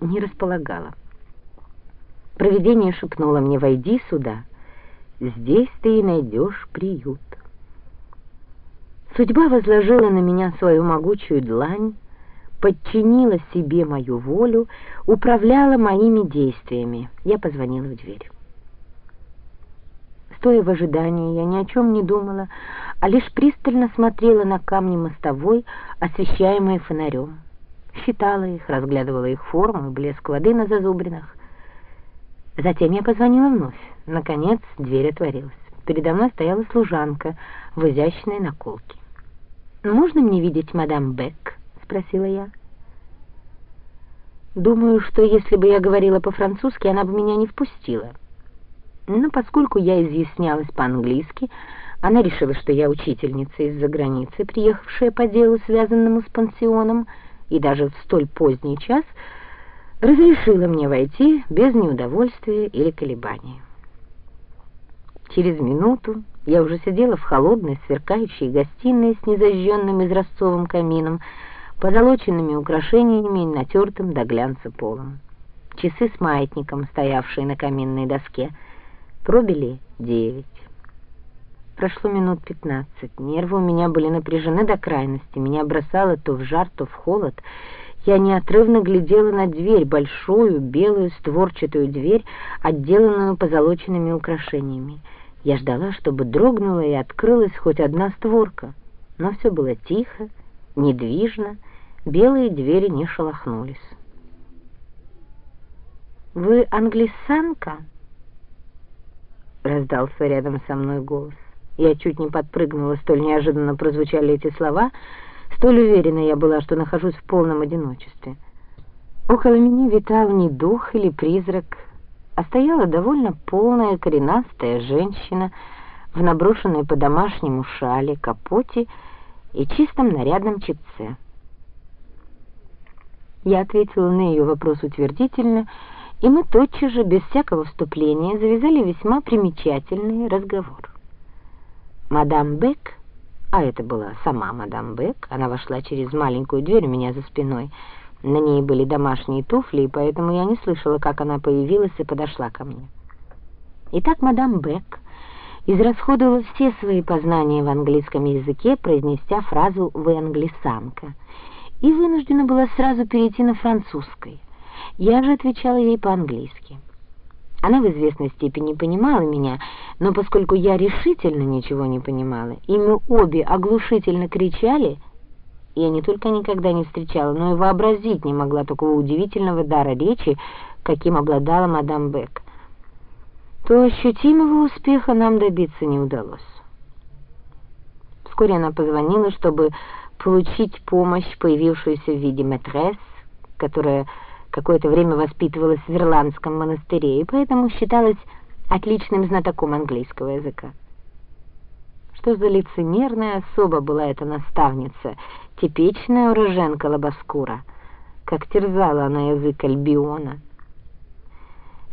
не располагала. Провидение шепнуло мне «Войди сюда, здесь ты и найдешь приют». Судьба возложила на меня свою могучую длань, подчинила себе мою волю, управляла моими действиями. Я позвонила в дверь. Стоя в ожидании, я ни о чем не думала, а лишь пристально смотрела на камни мостовой, освещаемые фонарем. Считала их, разглядывала их форму и блеск воды на зазубринах. Затем я позвонила вновь. Наконец дверь отворилась. Передо мной стояла служанка в изящной наколке. «Можно мне видеть мадам Бек?» — спросила я. Думаю, что если бы я говорила по-французски, она бы меня не впустила. Но поскольку я изъяснялась по-английски, она решила, что я учительница из-за границы, приехавшая по делу, связанному с пансионом, и даже в столь поздний час разрешила мне войти без неудовольствия или колебания. Через минуту я уже сидела в холодной, сверкающей гостиной с незажженным изразцовым камином, позолоченными украшениями и натертым до глянца полом. Часы с маятником, стоявшие на каминной доске, пробили девять. Прошло минут пятнадцать. Нервы у меня были напряжены до крайности. Меня бросало то в жар, то в холод. Я неотрывно глядела на дверь, большую, белую, створчатую дверь, отделанную позолоченными украшениями. Я ждала, чтобы дрогнула и открылась хоть одна створка. Но все было тихо, недвижно, белые двери не шелохнулись. «Вы англисанка?» — раздался рядом со мной голос. Я чуть не подпрыгнула, столь неожиданно прозвучали эти слова, столь уверена я была, что нахожусь в полном одиночестве. Около меня витал не дух или призрак, а стояла довольно полная коренастая женщина в наброшенной по-домашнему шале, капоте и чистом нарядном чепце. Я ответила на ее вопрос утвердительно, и мы тотчас же, без всякого вступления, завязали весьма примечательный разговор. Мадам Бек, а это была сама мадам Бек, она вошла через маленькую дверь у меня за спиной. На ней были домашние туфли, и поэтому я не слышала, как она появилась и подошла ко мне. Итак, мадам Бек израсходовала все свои познания в английском языке, произнеся фразу «вы англисанка», и вынуждена была сразу перейти на французской. Я же отвечала ей по-английски. Она в известной степени понимала меня, но поскольку я решительно ничего не понимала, и мы обе оглушительно кричали, я не только никогда не встречала, но и вообразить не могла такого удивительного дара речи, каким обладала мадам Бек, то ощутимого успеха нам добиться не удалось. Вскоре она позвонила, чтобы получить помощь, появившуюся в виде матрес, которая какое-то время воспитывалась в Ирландском монастыре и поэтому считалась отличным знатоком английского языка. Что за лицемерная особа была эта наставница, типичная уроженка Лобоскура, как терзала она язык Альбиона.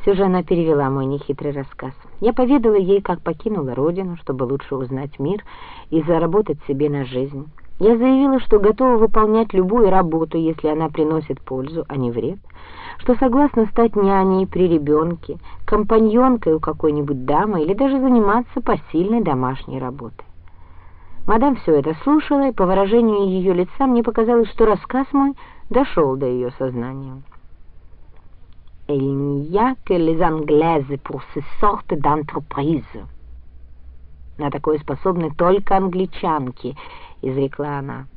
Все же она перевела мой нехитрый рассказ. Я поведала ей, как покинула родину, чтобы лучше узнать мир и заработать себе на жизнь. Я заявила, что готова выполнять любую работу, если она приносит пользу, а не вред, что согласна стать няней при ребенке, компаньонкой у какой-нибудь дамы или даже заниматься посильной домашней работой. Мадам все это слушала, и по выражению ее лица мне показалось, что рассказ мой дошел до ее сознания. «Il n'y a que les Anglaises pour ce sorte d'entreprise». На такое способны только англичанки —— изрекла она.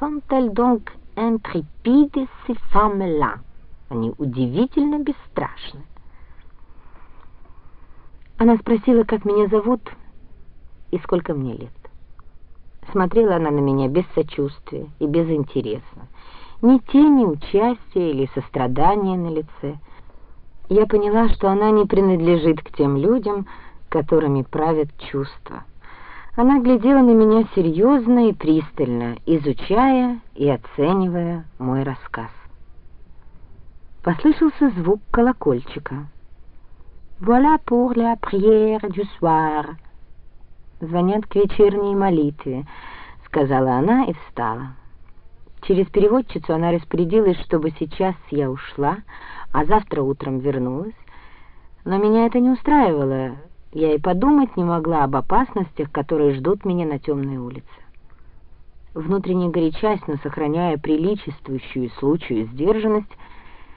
«Sont-elles donc intrépides, ces? Они удивительно бесстрашны». Она спросила, как меня зовут и сколько мне лет. Смотрела она на меня без сочувствия и без интереса, ни тени участия или сострадания на лице. Я поняла, что она не принадлежит к тем людям, которыми правят чувства. Она глядела на меня серьезно и пристально, изучая и оценивая мой рассказ. Послышался звук колокольчика. «Voilà pour la prière du soir». «Звонят к вечерней молитве», — сказала она и встала. Через переводчицу она распорядилась, чтобы сейчас я ушла, а завтра утром вернулась. Но меня это не устраивало. Я и подумать не могла об опасностях, которые ждут меня на темной улице. Внутренне горячась, но сохраняя приличествующую случаю сдержанность,